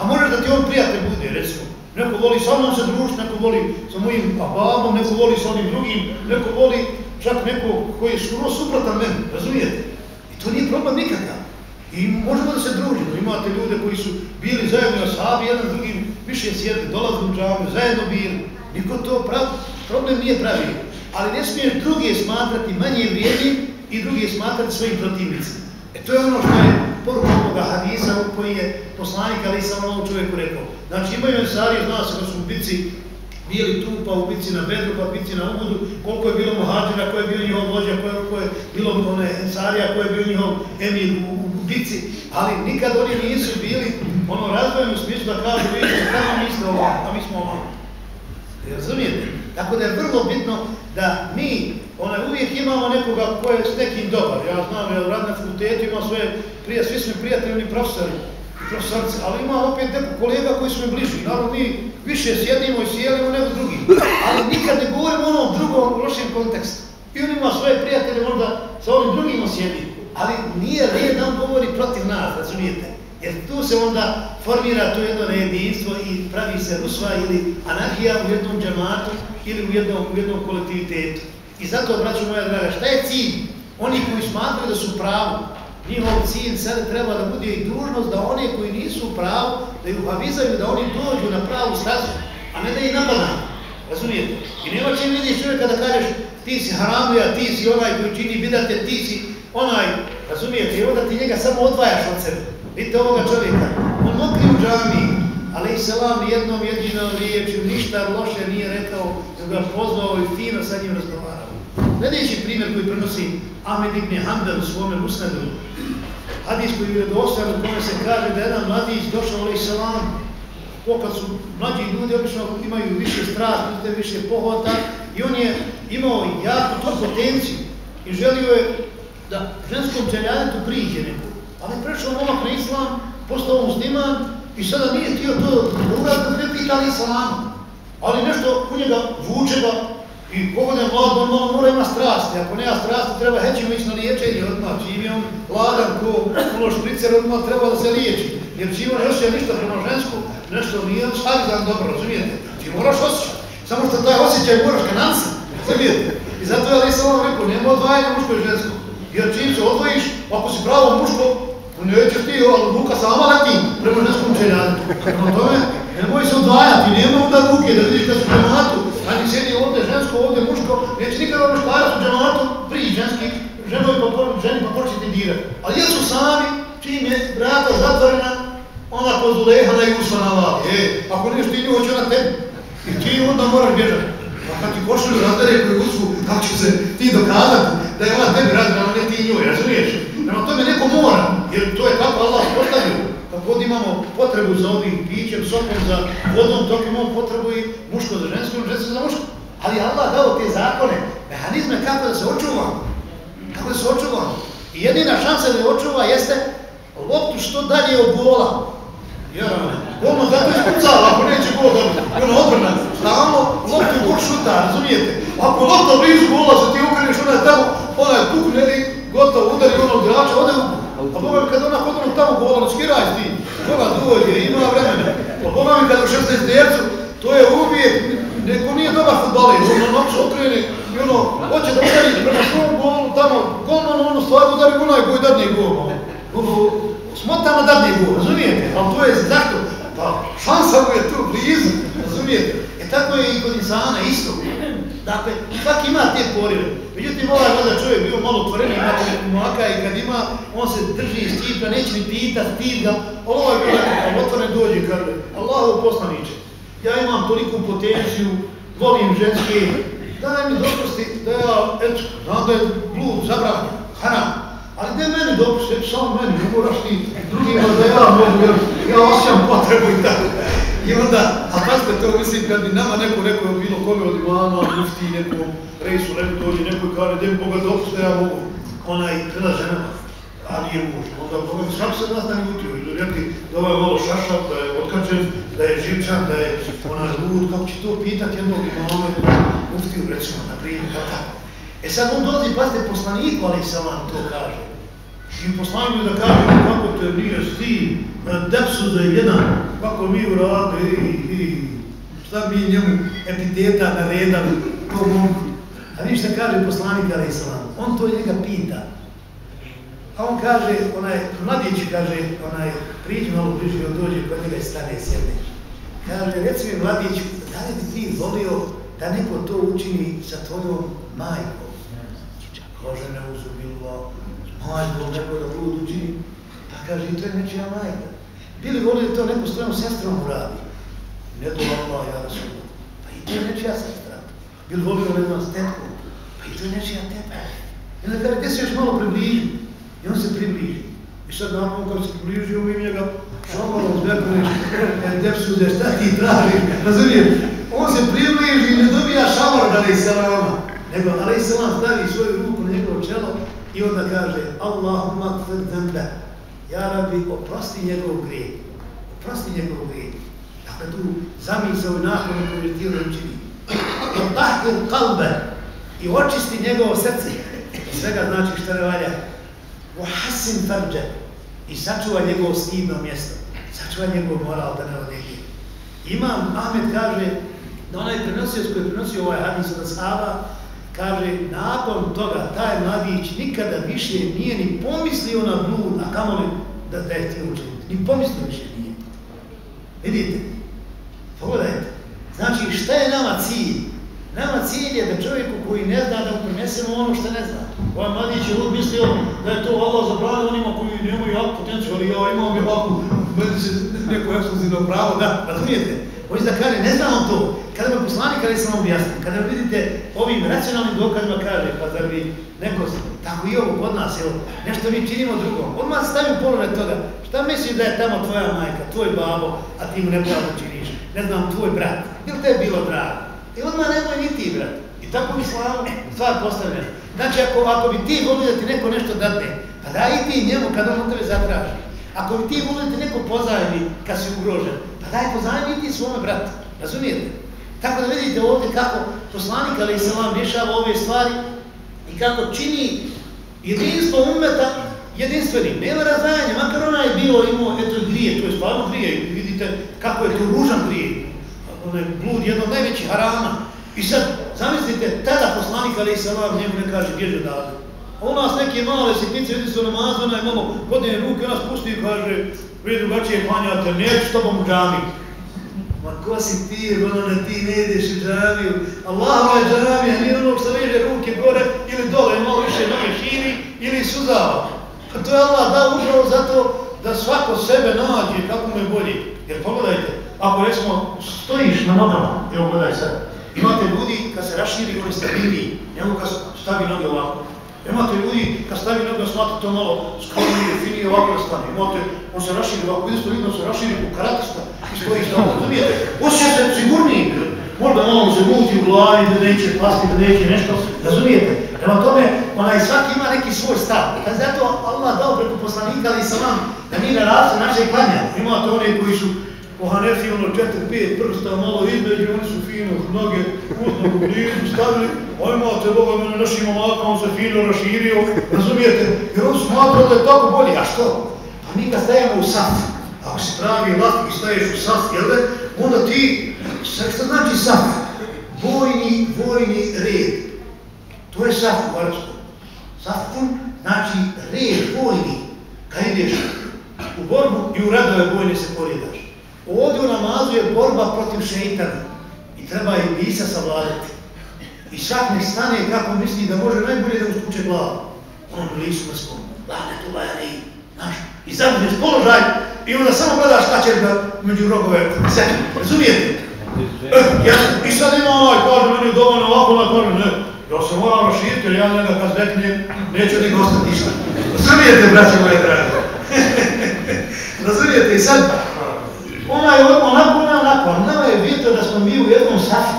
A možeš da ti on prijatelj bude, recimo, neko voli sa mnom se družiti, neko voli sa mojim babom, neko voli sa onim drugim, neko voli čak neko koji je skoro suprotan meni, razumijete? I to nije problem nikakav. I možemo da se družimo, imate ljude koji su bili zajedno na sabi, jedan drugim više sjedli, dolazili u džavu, zajedno bili. Niko to prav, problem nije pravi. Ali ne smiješ druge smatrati manje vrijednim i druge smatrati svojim protivnicima. E to je ono što je poruka ovoga hadisa koji je poslanik, ali sam ovom čovjeku rekao. Znači imaju ensari, zna se da su u bici bili tu, pa u bici na Bedru, pa u bici na Ubudu, koliko je bilo muhađira, ko je bio njihov vođa, koliko je bilo one ensarija, ko je bio njihov emir u, u, u bici, ali nikad oni nisu bili ono razvojeno smislu da kažu vi ste tamo, mi ste ovako, a mi smo ovako. Razumijete? Tako da je vrlo bitno da mi onaj, uvijek imamo nekoga ko je s nekim dobar. Ja znam, ja radim na fakultetu ima svoje prije, svi smo prijatelji, oni profesori, profesorci, ali ima opet neko kolega koji su mi bliži. Naravno, mi više sjedimo i sjelimo nego drugi. Ali nikad ne govorimo onom drugom lošem kontekstu. I on ima svoje prijatelje, možda sa ovim drugim osjedi. Ali nije red da on govori protiv nas, razumijete? Jer tu se onda formira to jedno nejedinstvo i pravi se rusva ili anahija u jednom džamatu ili u jednom, u jednom kolektivitetu. I zato, braću moja draga, šta je cilj? Oni koji smatruju da su pravo, njihov cilj sada treba da bude i dužnost da one koji nisu pravo, da ih uhavizaju, da oni dođu na pravu stazu, a ne da ih napadaju. Razumijete? I nema čim vidiš čovjeka da kažeš ti si haramuja, ti si onaj koji čini bidate, ti si onaj, razumijete? I onda ti njega samo odvajaš od sebe. Vidite ovoga čovjeka, on mokri u džami, ali i selam jednom jedinom riječju, ništa loše nije rekao, da ga pozvao i fino sa njim razgovarao. Sljedeći primjer koji prenosi Ahmed ibn Hanbel u svome Musnadu, hadis koji je dostan u kome se kaže da jedan mladić došao ali i selam, pokad su mlađi ljudi obično imaju više strast, više pohota, i on je imao jako to potenciju i želio je da ženskom čeljadetu priđe neko. Ali prešao momak na islam, postao musliman i sada nije htio to urad ne pita ali islam. Ali nešto u njega vuče da i kogod je mlad, on malo mora ima strasti. Ako nema strasti, treba hećima ići na liječenje odmah. Čim je on ladan ko ono špricer, odmah treba da se liječi. Jer čim on još je ništa prema žensku, nešto nije šarizan dobro, razumijete? Ti moraš osjećati. Samo što taj osjećaj moraš kanansa, razumijete? I zato je ali sam vam rekao, nema odvajanja muško i žensko. Jer čim se odvojiš, ako si pravo muško, Pa nećeš ti, ali ruka sama leti prema ženskom čeljadu. Prema tome, nemoj se odvajati, nema onda ruke da vidiš da su džematu. Znači sjedi ovdje žensko, ovdje muško, neće nikada muškara su džematu, priji ženski, ženoj pa, ženi pa početi dirati. Ali jesu sami, čim je vrata zatvorena, ona kod Zuleha na Jusfa na vali. E, ako neš ti nju, hoće ona tebi. I ti onda moraš bježati. Pa kad ti pošli razdare koju usku, kako će se ti dokazati da je ona tebi razdara, a ne ti nju, razumiješ? Prema tome neko mora, jer to je tako Allah postavio. Kad god imamo potrebu za ovim pićem, sokom, za vodom, dok imamo potrebu i muško za žensko, žensko za muško. Ali Allah dao te zakone, mehanizme kako da se očuvamo. Kako da se očuvamo. I jedina šansa da je očuva jeste loptu što dalje od gola. Jarane, ono zato je kucala, ako neće ono gol dobiti, ono odbrna. Stalno loptu u šuta, razumijete? Ako lopta blizu gola, se ti ukreneš, ona je tamo, ona je pukne gotovo udari onog igrača, ode u... A Boga mi kad ona onog tamo gola, no skiraj ti, Boga dođe, ima vremena. A Boga mi kad u 16 tercu, to je uvijek, neko nije dobar futbaler, ono noć okrene i ono, hoće da udari prema svom golu tamo, golman ono stvar udari onaj koji dadne gol. Ono, smotano dadne gol, razumijete? Ali to je zašto? Pa šansa mu je tu blizu, razumijete? E tako je i kod insana isto. Dakle, svaki ima te porive. Međutim, ovaj gleda čovjek bio malo otvoreniji, ima neku maka i kad ima, on se drži iz čipa, neće mi pitat, pit ga, ovaj bio nekakav otvoren dođe i kaže, Allahu poslaniče, ja imam toliku potenciju, volim ženske, daj mi dopusti da ja, eto, znam da je blud, zabranjen, haram, ali gdje meni dopusti, eto, samo meni, ne moraš ti drugima da ja mogu, jer ja osjećam potrebu i tako. I onda, a pazite to, mislim, kad bi nama neko rekao bilo kome od imama, mufti, nekom rejsu, lebi dođe, neko kaže, gdje Boga dopusti da ja mogu, onaj, prela ženama, a nije muž. Onda Boga bi svaki se nas da ne rekli da ovaj malo šašav, da je otkačen, da je živčan, da je ona lud, kako će to pitat jednog imama, muftiju, recimo, na primjer, kao tako. E sad on dolazi, pazite, poslaniku, ali sam vam to kaže. I poslanju da kaže kako te nije stid, eh, depsu za jedan, kako mi uradili, i, i, šta mi njemu epiteta naredali, to momku. A vi šta kaže poslanik Ali Islam? On to njega pita. A on kaže, onaj, mladić kaže, onaj, priđi malo bliži, on dođe kod njega i stane sjedne. Kaže, reci mi mladić, da li bi ti volio da neko to učini sa tvojom majkom? Kože ne uzubilo, majko, neko da blud učini, pa kaže, i to je nečija majka. Bili voli to neko s tvojom sestrom uradi? Ne to Allah, ja razumu. Pa i to je nečija sestra. Bili voli da neko s tetkom? Pa i to je nečija teta. I onda kaže, gdje se još malo približi? I on se približi. I sad nakon kad se približi, uvijek njega šomalo uzbekuješ, e, gdje su gdje šta ti traži, razumijem? On se približi i ne dobija šamar ali i se. Nego, ali i vam stavi svoju ruku na njegovo čelo I onda kaže, Allahumma kfir zembe, ja rabi, oprosti njegov grijeh, oprosti njegov grijeh. Dakle, tu zamisao i nakon koju učini. Otahir kalbe i očisti njegovo srce. Svega znači što ne valja. Uhasin farđe i sačuva njegovo stidno mjesto. Sačuva njegov moral da ne odegi. Imam Ahmed kaže da onaj prenosio koji je prenosio ovaj hadis od Saba, kaže, nakon toga, taj mladić nikada više nije ni pomislio na blud, a kamo li da, da je htio učiniti. Ni pomislio više nije. Vidite? Pogledajte. Znači, šta je nama cilj? Nama cilj je da čovjeku koji ne zna da mu ono što ne zna. Ovaj mladić je lud mislio da je to Allah zabranio onima koji nemaju jako potenciju, ali ja imam je ovako, meni se neko ekskluzivno pravo, da, razumijete? Hoće da kaže, ne znam to, kada me poslani, kada sam objasnio, kada vidite ovim racionalnim dokazima kaže, pa da bi neko, tako i ovo kod nas, jel, nešto mi činimo drugom, odmah stavim polone toga, šta misliš da je tamo tvoja majka, tvoj babo, a ti mu nepravno činiš, ne znam, tvoj brat, ili te je bilo drago? I odmah nemoj ni ti, brat. I tako mi slavu, stvar postavljena. Znači, ako, ako bi ti volio da ti neko nešto date, pa daj i ti njemu kad on tebe zatraži. Ako bi ti volio da ti neko pozajmi kad si ugrožen, pa daj pozajmi ti svome bratu. Razumijete? Tako da vidite ovdje kako poslanik Ali Isalam rješava ove stvari i kako čini jedinstvo umeta jedinstvenim. Nema razdajanja, makar onaj bio imao, eto grije, to je stvarno grije, vidite kako je to ružan grije. Onaj blud, jedno od najvećih harama. I sad, zamislite, tada poslanik Ali Isalam njemu ne kaže gdje odavde. On nas neke male sitnice, vidi su namazve, onaj malo podine ruke, ona spusti i kaže, vi drugačije klanjate, neću s tobom u džami. Ma ko si ti, ono da ti ne ideš u džamiju? Allah je džamija, nije ono što veže ruke gore ili dole, malo više noge širi ili suzava. Pa to je Allah dao upravo zato da svako sebe nađe kako mu je bolji. Jer pogledajte, ako recimo stojiš na nogama, evo gledaj sad, imate ljudi kad se raširi, oni stabiliji, nego kad stavi noge ovako. Imate ljudi, kad stavi noge, smate to malo skromnije, finije, ovako stane. Imate, on se raširi ovako, vidiš vidno, se raširi u karatista i kojih što ovo, razumijete? Osjeća se sigurniji, možda malo se muti u glavi, da neće pasti, da neće nešto, razumijete? Prema tome, onaj svaki ima neki svoj stav. Kad zato Allah dao preko poslanika, ali sam vam, da mi na razli naše klanja. Imate one koji su po Hanefi, ono, četiri, pet prsta, malo između, oni su fino, noge, uzno, u blizu, stavili, oj, te Boga, mene našim omaka, on se fino raširio, razumijete? Jer on smatrao da je tako bolji, a što? Pa mi kad stajemo u saf, ako si pravi lat i staješ u saf, jel da, onda ti, što znači saf? Vojni, vojni red. To je saf u Arabskom. Safun znači red, vojni. Kad ideš u borbu i u radove vojne se porijedaš. Ovdje u namazu je borba protiv šeitana i treba i Isa savladati. i svak ne stane kako misli da može najbolje da uspuče glavu. On blisu na skom, lane tu i znaš, i sad budeš položaj i onda samo gledaš šta ćeš da među rogove seti, razumijete? Eh, ja, I sad ima onaj, kaže meni dovoljno ovako, na kaže, ne, ja se moram raširiti, jer ja njega kad zdeknem, neću nek ostati ništa. Razumijete, braće moje drage? Razumijete, i sad, ona je onako, ona je onako, nama je vidjeti da smo mi u jednom safu,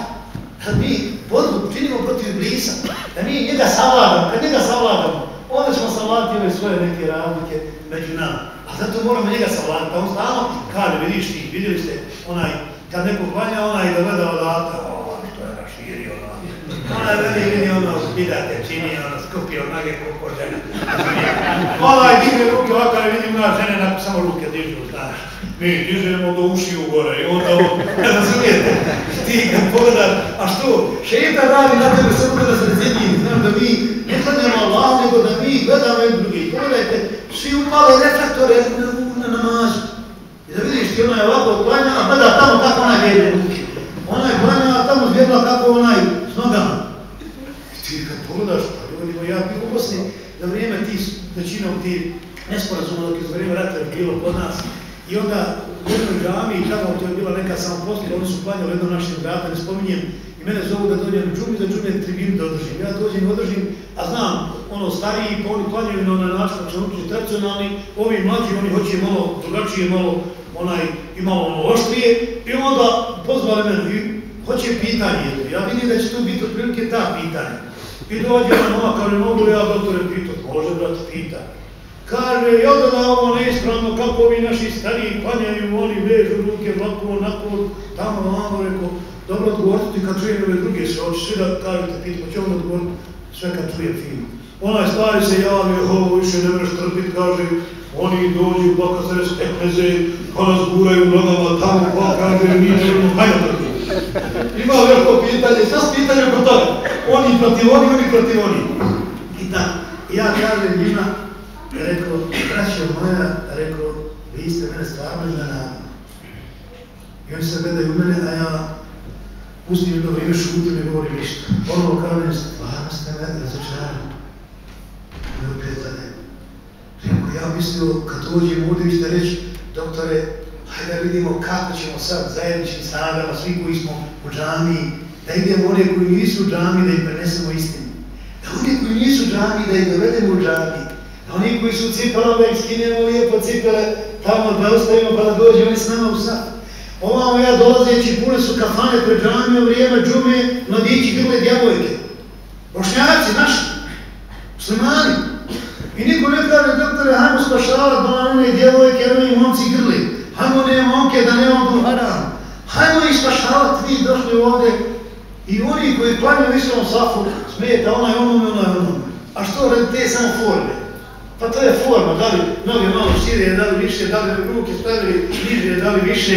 kad mi borbu činimo protiv blisa, da mi njega savladamo, kad njega savladamo, onda ćemo savladati ove svoje neke razlike među nama. A zato moramo njega savladati, on stalno kaže, vidiš ti, vidjeli ste, onaj, kad neko klanja, onaj da gleda odata, o, što je raširio, ono, Ona veli, meni ono, vidate, čini, ono, skupio noge koliko žena. Onaj, digne ruke, ovako, vidim, na žene, na, samo ruke dižu, znaš mi dižemo do u gore i onda on, razumijete, ti kad pogledaš, a što, šeta radi na tebe samo kada se zedi, znam da mi ne gledamo Allah, nego da mi gledamo jedni drugi. Pogledajte, svi upale reflektore na, na namazu. I da vidiš ti je ovako klanja, a gleda tamo kako onaj vede ruke. Ona klanja, a tamo zbjegla kako ona je nogama. I ti kad pogledaš, pa ljudimo, ja bih u Bosni, za vrijeme ti, većinom ti nesporazuma dok je za vrijeme rata bilo kod nas, I onda u jednoj džami, i tamo to je bila neka samoposlika, oni su planjali jedno naših vrata, ne spominjem, i mene zovu da dođem u džumi, da džume tribinu da održim. Ja dođem i održim, a znam, ono stariji, pa oni planjaju na onaj način, znači oni su tradicionalni, ovi mlađi, oni hoće malo drugačije, malo onaj, i malo ono oštrije, i onda pozvali mene, i hoće pitanje, ja vidim da će tu biti otprilike ta pitanja. I dođe na nova, ne mogu ja doktore pitati, može brat, pitaj. Kaže, jel da ovo neispravno, kako vi naši stariji klanjaju, oni vežu ruke, ovako, onako, tamo, ovako, reko, dobro odgovoriti kad čujem ove druge se, hoće svi da kažete, pitmo, pa će on odgovoriti sve kad čuje film. Onaj stari se javio, ovo više ne mreš trpit, kaže, oni dođu, pa kad se respekneze, pa nas guraju nogama tamo, pa kaže, mi ne hajde trpit. Ima veliko pitanje, šta s pitanje oko toga? Oni protiv oni, oni protiv oni. I da, ja kažem njima, rekao, braćo moja, rekao, vi ste mene stvarno i na nama. I oni se gledaju u mene, a ja pustim jedno vrijeme šutim ne govorim ništa. Ono kao ne, stvarno ste me razočarali. Ne opetane. Rekao, ja mislio, kad dođem ovdje, vi ste reći, doktore, hajde da vidimo kako ćemo sad zajedničnim snagama, svi koji smo u džamiji, da idemo one koji nisu u džamiji, da im prenesemo istinu. Da oni koji nisu u džamiji, da ih dovedemo u džamiji. Oni koji su cipala, da ih skinemo lijepo cipele, tamo da ostavimo pa da dođe, oni s nama u sad. Ovamo ja dolazeći, pune su kafane pred džamije, vrijeme džume, mladići, grle djevojke. Bošnjaci, naši, muslimani. I niko ne kaže, doktore, hajmo spašavati banane djevojke, ono momci grli. Hajmo ne momke da ne odu haram. Hajmo ih spašavati, vi došli ovdje. I oni koji planju islom safu, smijete, onaj onome, onaj onome. A što te samo forme? Pa to je forma, da li noge malo širije, da li više, da li ruke stavili niže, da li više.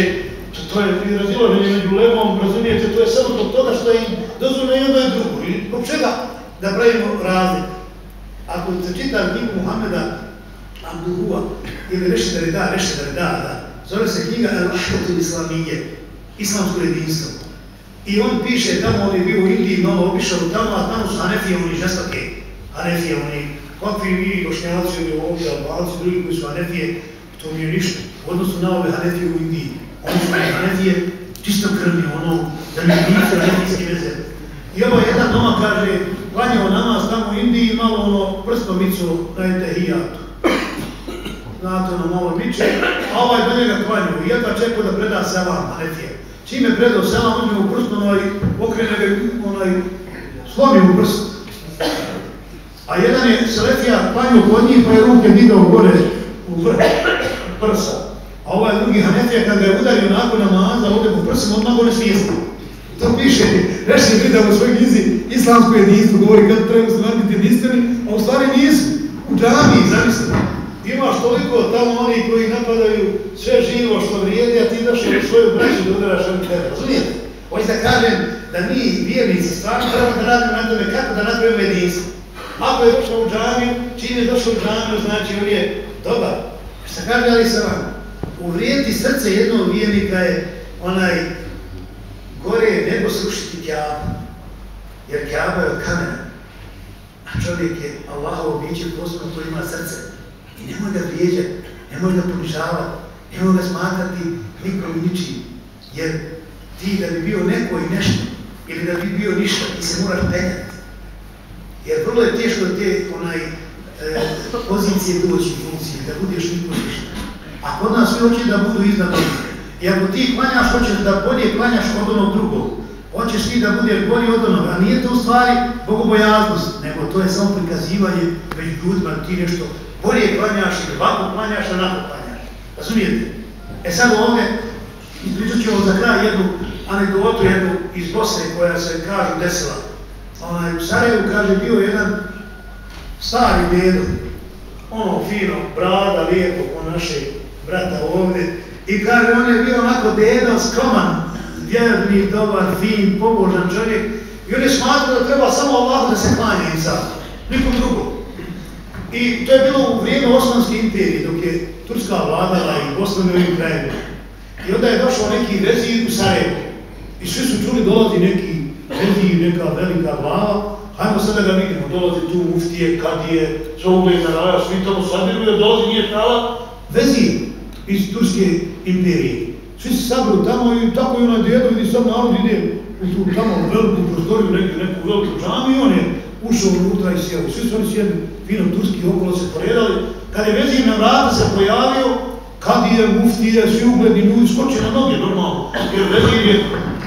To, to je razilaženje među levom, razumijete, to je samo zbog toga što im dozvore jedno i drugo. I zbog čega da pravimo razliku? Ako se čita knjigu Muhammeda Abduhua, ili reši da li da, da da, zove se knjiga Al-Ahmetu Islamije, islamsko jedinstvo. I on piše, tamo on je bio u Indiji, malo obišao tamo, a tamo su Hanefije, oni žestoke, Hanefije, oni kakvi mi bošnjaci ili ovdje albanci, drugi koji su Hanefije, to mi je ništa. U odnosu na ove Hanefije u Indiji. Oni su Hanefije čisto krvni, ono, da mi nisu Hanefijski veze. I ovo jedan doma kaže, klanjao namaz tamo u Indiji, malo ono prsto micu dajte hijatu. Znate, ono malo miče, a ovaj do njega klanjao. I jedva čekao da preda selam Hanefije. Čim je predao selam, on je u prst, onaj, okrene ga, onaj, slomi u prst. A jedan je Selefija klanio kod njih pa je ruke digao gore u vrh prsa. A ovaj drugi Hanefija kad ga je udario nakon namaza ovdje po prsima odmah gore svijesti. To piše, reši je u svoj knjizi islamsko jedinstvo, govori kad treba se biti jedinstveni, a u stvari nisu. U džami, zamislite. Imaš toliko tamo oni koji napadaju sve živo što vrijedi, a ti daš u svoju braću da udaraš ovdje tebe. Razumijete? Hoće da kažem da mi, vjernici, stvarno trebamo da radimo na tome kako da napravimo jedinstvo. Ako je došao u džamiju, čim je došao u džamiju, znači on je dobar. Šta kaže Ali Salam? Uvrijeti srce jednog vijenika je onaj gore nego srušiti tjavu. jer Kaaba je od kamena, a čovjek je Allahovo biće posebno to ima srce. I nemoj ga vrijeđati, nemoj ga ponižavati, nemoj ga smatrati nikom i ničim, jer ti da bi bio neko i nešto, ili da bi bio ništa, ti se moraš penjati. Jer vrlo je teško te onaj, e, pozicije doći u funkciji, da budeš niko. A kod nas svi hoće da budu iznad onih. I ako ti klanjaš, hoćeš da bolje klanjaš od onog drugog. Hoćeš ti da bude bolji od onog, a nije to u stvari bogobojaznost, nego to je samo prikazivanje već ljudima ti nešto bolje klanjaš ili ovako klanjaš, a klanjaš. Razumijete? E sad ovdje, izličat ćemo za kraj jednu anegdotu, jednu iz Bosne koja se kažu desila. Onaj, u Sarajevu kaže bio jedan stari dedo, ono fino, brada, lijepo po naše brata ovdje, i kaže on je bio onako dedo, skroman, vjerni, dobar, fin, pobožan čovjek, i on je smatrao da treba samo Allah da se klanja i sad, nikom drugom. I to je bilo u vrijeme Osmanske imperije, dok je Turska vladala i Bosnom i ovim krajima. I onda je došao neki vezir u Sarajevo. I svi su čuli dolazi neki vidi neka velika glava. Hajmo sada ga vidimo, dolazi tu muftije, kadije, svogle i naraja, svi tamo sabiru, dolazi nije prava vezi iz Turske imperije. Svi se sabiru tamo i tako i onaj djedo vidi sam narod ide u tu tamo veliku prostoriju, neku, neku veliku džami i on je ušao unutra i sjeo. Svi su oni sjedni fino turski okolo se poredali. Kad je vezir na vrata se pojavio, kad je muftije, svi ugledni ljudi skoče na noge normalno, jer veli je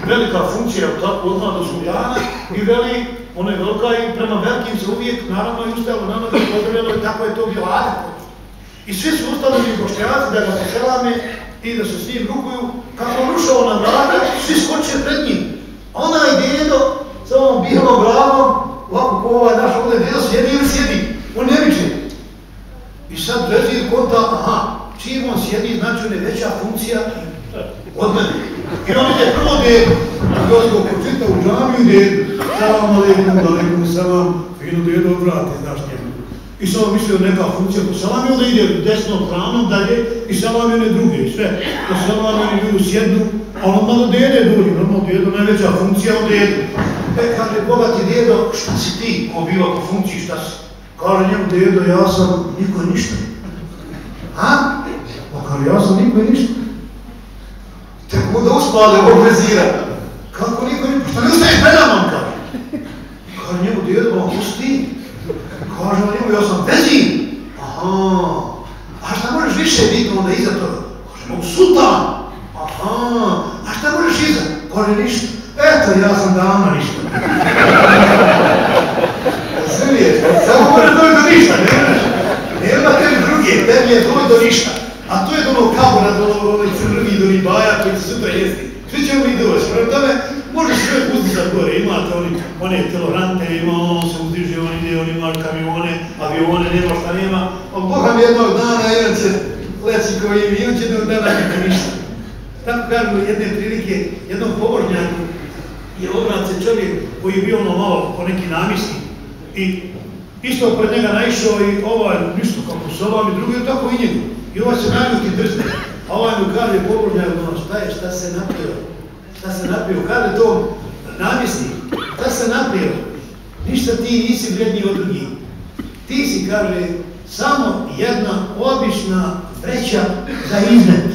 velika funkcija, tako odmah do Sudjana, i veli, ona je velika i prema velikim se uvijek, naravno, i ustalo na noge, pozdravljeno i tako je to bio adet. I svi su ustali goštejaci da ga poselame i da se s njim rukuju, kako on ušao na vrata, svi skoče pred njim. Onaj djedo, sa ovom bijelom bravom, ovako ko ovaj naš ovdje djedo sjedi ili sjedi, on ne viče. I sad vezir konta, aha, čim on sjedi, znači on je veća funkcija od mene. I on ide prvo dedu, dozgo počita u džamiju dedu, salam alaikum, alaikum, salam, fino dedu odvrati, znaš njemu. I sam on mislio neka funkcija po salam i onda ide desnom hranom dalje i salam i one druge, sve. Po salam i oni ljudi sjednu, a on malo dede dođe, normalno dedo, najveća funkcija od dedu. E, kaže, bogati dedo, šta si ti, ko biva po funkciji, šta si? Kaže njemu dedo, ja sam niko ništa. A? Ali ja sam niko ništa. Tako da uspale ovog vezira. Kako niko ništa? Šta ne ustaješ predam vam, kaže? Kaže njemu dedo, on pusti. Kaže njemu, ja sam vezir. Aha. A šta možeš više biti onda iza toga? Kaže, mogu sultan. Aha. A šta možeš iza? Kaže ništa. Eto, ja sam dama ništa. Razumiješ? Samo možeš doći do ništa, ne možeš. Nema tebi druge, tebi je doći do ništa. A to je ono onog kabora, do crvi, do ribaja koji će sutra jesti. Svi ćemo mi doći. Prema tome, možeš sve pustiti za gore. Imate oni, one telorante, ima ono se uzdiže, on ide, on ima kamione, avione, nema šta nema. On Boga mi jednog dana, jedan će leći koji mi, on će do dana ništa. Tako kažu jedne prilike, jednom pobožnjaku, je obrat se čovjek koji je bio ono malo po neki namisli i isto pred njega naišao i ovaj ništa kako se ovam i drugi tako i njegu. I ova se naljuti drzne, a ovaj mu kaže pobožnjak, ono šta je, šta se napio, šta se napio, kaže to namisli, šta se napio, ništa ti nisi vredniji od drugih. Ti si, kaže, samo jedna obična vreća za iznet.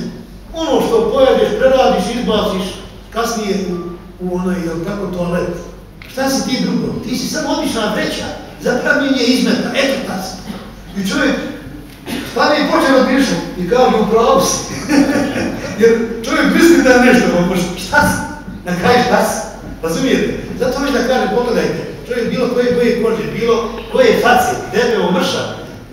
Ono što pojedeš, preradiš, izbaciš, kasnije u, u onaj, jel tako, toalet. Šta si ti drugo? Ti si samo obična vreća za pravljenje izmeta. Eto ta si. I čovjek stane i kažu upravo si. Jer čovjek misli da je nešto, pa može, šta si? Na kraju šta si? Razumijete? Zato već da kaže, pogledajte, čovjek bilo koje boje kože, bilo koje face, debe omrša,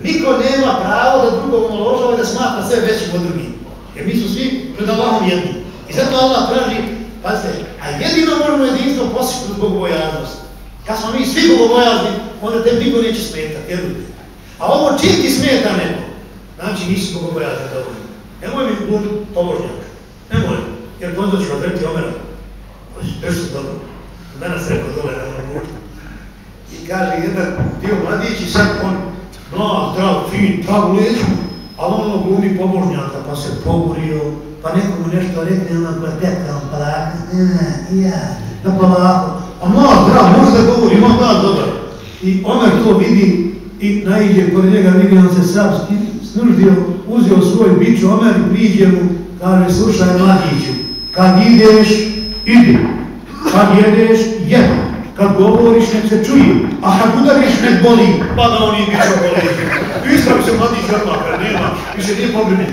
niko nema pravo da drugog omaložava i da smatra sve većim od drugim. Jer mi su svi pred Allahom jedni. I zato Allah traži, pazite, a jedino možemo jedinstvo postići zbog bojaznosti. Kad smo mi svi bogobojazni, onda te niko neće smetati, vjerujte. A ovo čim ti smeta neko, znači nisi bogobojazni dovoljno. Nemoj mi budu pobožnjak. Nemoj, jer pozvat ću odreti omena. Nešto dobro. Danas rekao dole na onom budu. I kaže jedan bio mladić i sad on mlad, zdrav, fin, pravu leđu, ali ono glumi pobožnjaka, pa se pogurio, pa nekomu nešto rekne, ona koja peka, on polako, ja, na polako, A mlad, zdrav, može da govori, ima mlad dobar. I ona to vidi i najde pored njega, vidi on se sam srdio, uzio svoj bić Omer i priđe mu, kaže, slušaj mladiću, kad ideš, idi. Kad jedeš, jedi. Kad govoriš, nek se čuje. A kad udariš, nek boli. Pa da on i bićo boli. Istav se mladić odmah, nema, više nije pobrine.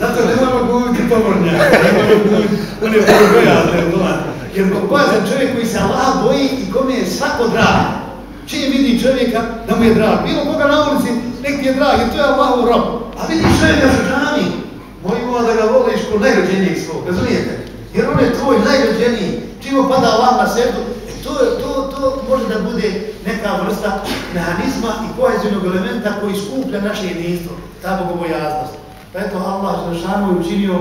Zato ne govoriti povrnja, ne govoriti, on je povrnja, jer bojazan čovjek koji se Allah boji i kome je svako drag, čim vidi čovjeka da mu je drag, bilo koga na ulici, nek ti je drag, jer to je Allahov rob. A vidi čovjeka sa džami, mojima da ga voliš ko najrođenijeg svog, razumijete? Jer on je tvoj najrođeniji, čim opada Allah na srdu, e to, to, to može da bude neka vrsta mehanizma i kohezivnog elementa koji skuplja naše jedinstvo, ta bogobojaznost. Pa eto, Allah Želešanu je učinio,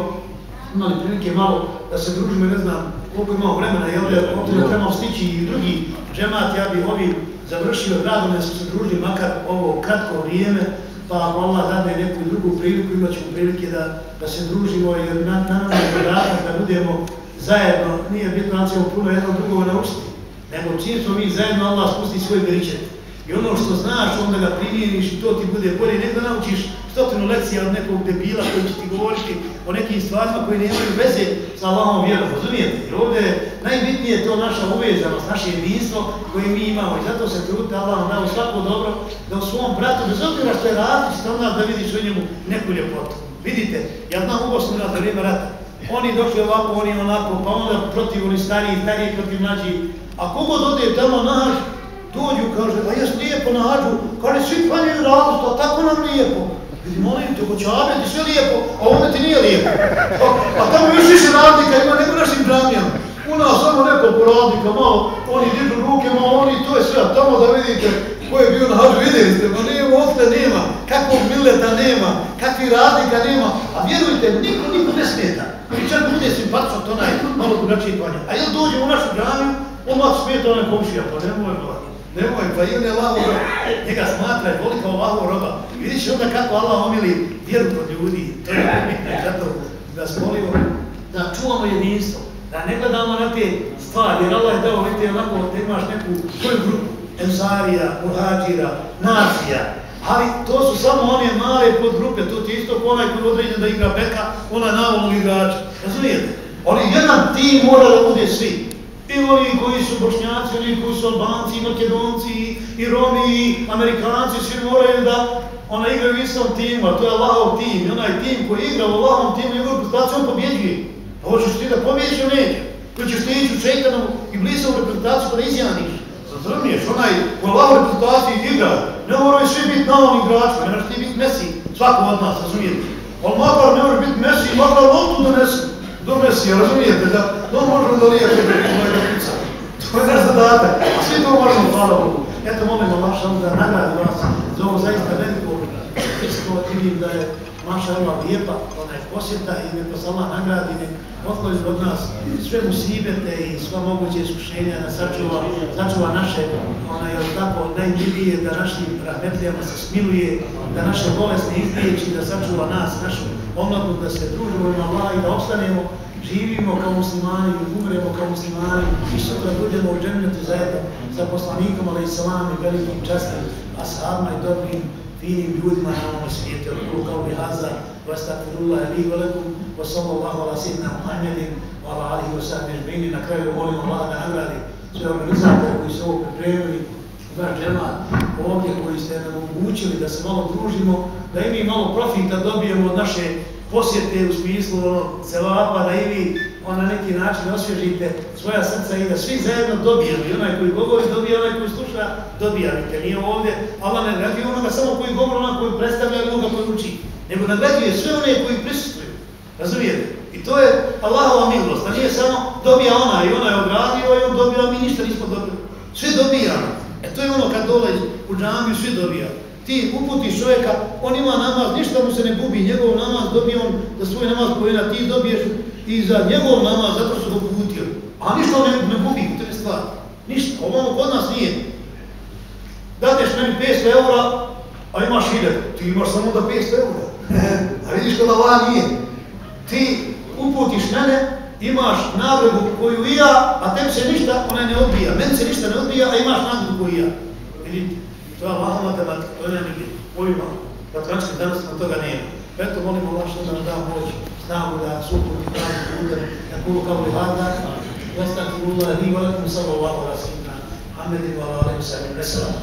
imali prilike malo da se družimo, ne znam koliko imamo vremena, jel da ovdje trebamo stići i drugi džemat, ja bih ovim završio radom da smo se družili makar ovo kratko vrijeme, pa ako Allah dade neku drugu priliku, imat ćemo prilike da, da se družimo, jer na, na nam je podatak da budemo zajedno, nije bitno da ćemo puno jedno drugoga naučiti, nego čim smo mi zajedno, Allah spusti svoj beričet. I ono što znaš, onda ga primijeniš i to ti bude bolje, ne da naučiš stotinu lekcija od nekog debila koji će ti govoriti o nekim stvarima koji nemaju veze sa Allahom vjerom, razumijete? Jer ovdje je najbitnije to naša uvezanost, naše jedinstvo koje mi imamo i zato se trudite Allah nam dao svako dobro da u svom bratu, bez obzira što je različit, onda da vidiš u njemu neku ljepotu. Vidite, ja znam u Bosnu vrijeme rata, oni došli ovako, oni onako, pa onda protiv oni stariji, stariji protiv mlađi, a kogod ode tamo naš, dođu, kaže, a jes lijepo nađu, kaže, svi klanjaju različito, tako nam lijepo. Vidi, molim te, hoćabe, ti sve lijepo, a ovdje ti nije lijepo. A, a tamo još više radnika ima, nego našim džamijama. U nas samo nekoliko radnika, malo, oni dižu ruke, malo oni, to je sve, tamo da vidite ko je bio na hađu, vidjeli ste, ma nema, ovdje nema, kakvog mileta nema, kakvi radnika nema, a vjerujte, niko, niko ne smeta. I čak bude simpatično to naj, malo drugačije klanja. A jel dođe u našu džamiju, odmah smeta onaj komšija, pa nemoj gledati. Nemoj, pa i on je Allahov rob, njega smatra i voli kao Allahov roba. Vidiš onda kako Allah omili vjeru kod ljudi, to je bitno zato da smolimo da čuvamo jedinstvo, da ne gledamo na te stvari, jer Allah je dao vidite onako da imaš neku svoju grupu, Enzarija, Muhađira, Nasija. ali to su samo one male podgrupe, to ti isto onaj koji određen da igra beka, ona navolnog igrača, razumijete? Oni jedan tim mora da bude svi, I oni koji su bošnjaci, oni koji su albanci, makedonci, i romi, i amerikanci, svi moraju da ona igra u istom timu, a to je Allahov tim. I onaj tim koji igra u Allahovom timu, njegovu reprezentaciju, on pobjeđuje. A hoćeš ti da pobjeđeš ili neće? Koji ćeš ti ići u čekanom i blisom reprezentaciju pa da izjaniš? Zazrmiješ, onaj u Allahovu reprezentaciju igra. Ne moraju svi biti na ovom igraču, ne možeš ti biti Messi, svako od nas, razumijete. Ali makar ne može biti Messi, makar loptu donesu do Mesija, razumijete da to možemo da lijepo da kuca. To je naš zadatak, a svi to možemo, hvala Bogu. Eto, molim Allah šal da nagradi vas za ovo zaista veliko isto vidim da je Maša Eva lijepa, ona je posjeta i neko se Allah nagradi, ne otkloni od nas sve musibete i sva moguće iskušenja da sačuva, sačuva naše, ona je tako najljivije da našim rahmetlijama se smiluje, da naše bolesne izliječi, da sačuva nas, našu omladu, da se družimo na Allah i da ostanemo, živimo kao muslimani, umremo kao muslimani i sutra budemo u džemljetu zajedno sa poslanikom, ali i salam i velikim častim, ashabima i dobrim, finim ljudima na ovom svijetu. Kulu kao bi haza, wa stakfirullah li velikum, wa sallallahu ala sidna Muhammedin, wa ala alihi wa sahbihi žbini. Na kraju molim Allah da nagradi sve organizatore koji su ovo pripremili, vaš džemat ovdje koji ste nam omogućili da se malo družimo, da i mi malo profita dobijemo od naše posjete u smislu ono, celapa, da i vi on na neki način osvježite svoja srca i da svi zajedno dobijemo. I onaj koji govori dobija, onaj koji sluša dobija. Vidite, nije ovdje, Allah ne nagrađuje onoga samo koji govori, onoga koji predstavlja i onoga koji uči. Nego nagrađuje sve one koji prisutuju. Razumijete? I to je Allahova milost. A nije samo dobija ona i ona je obradio i on dobija, mi ništa nismo dobili. Sve dobijamo. E to je ono kad dole u džamiju, svi dobijamo ti uputiš čovjeka, on ima namaz, ništa mu se ne gubi, njegov namaz dobije on za svoj namaz pojena, ti dobiješ i za njegov namaz, zato su ga putili. A ništa ne, ne gubi u tebe stvari. Ništa, ovamo kod nas nije. Dateš meni 500 eura, a imaš ide. Ti imaš samo da 500 eura. a vidiš kada ova nije. Ti uputiš mene, imaš nagradu koju i ja, a tebi se ništa, ona ne odbija. Meni se ništa ne odbija, a imaš nagregu koju i ja. Vidite, to je vama matematika, to je nekaj pojma. Da znači danas na toga nije. Eto, molim Allah što nam da moći. نعم، دعوا سوق الكتاب يقول قولي هذا وأستغفر الله لي ولكم صلى الله على سيدنا محمد وعلى آله وصحبه وسلم.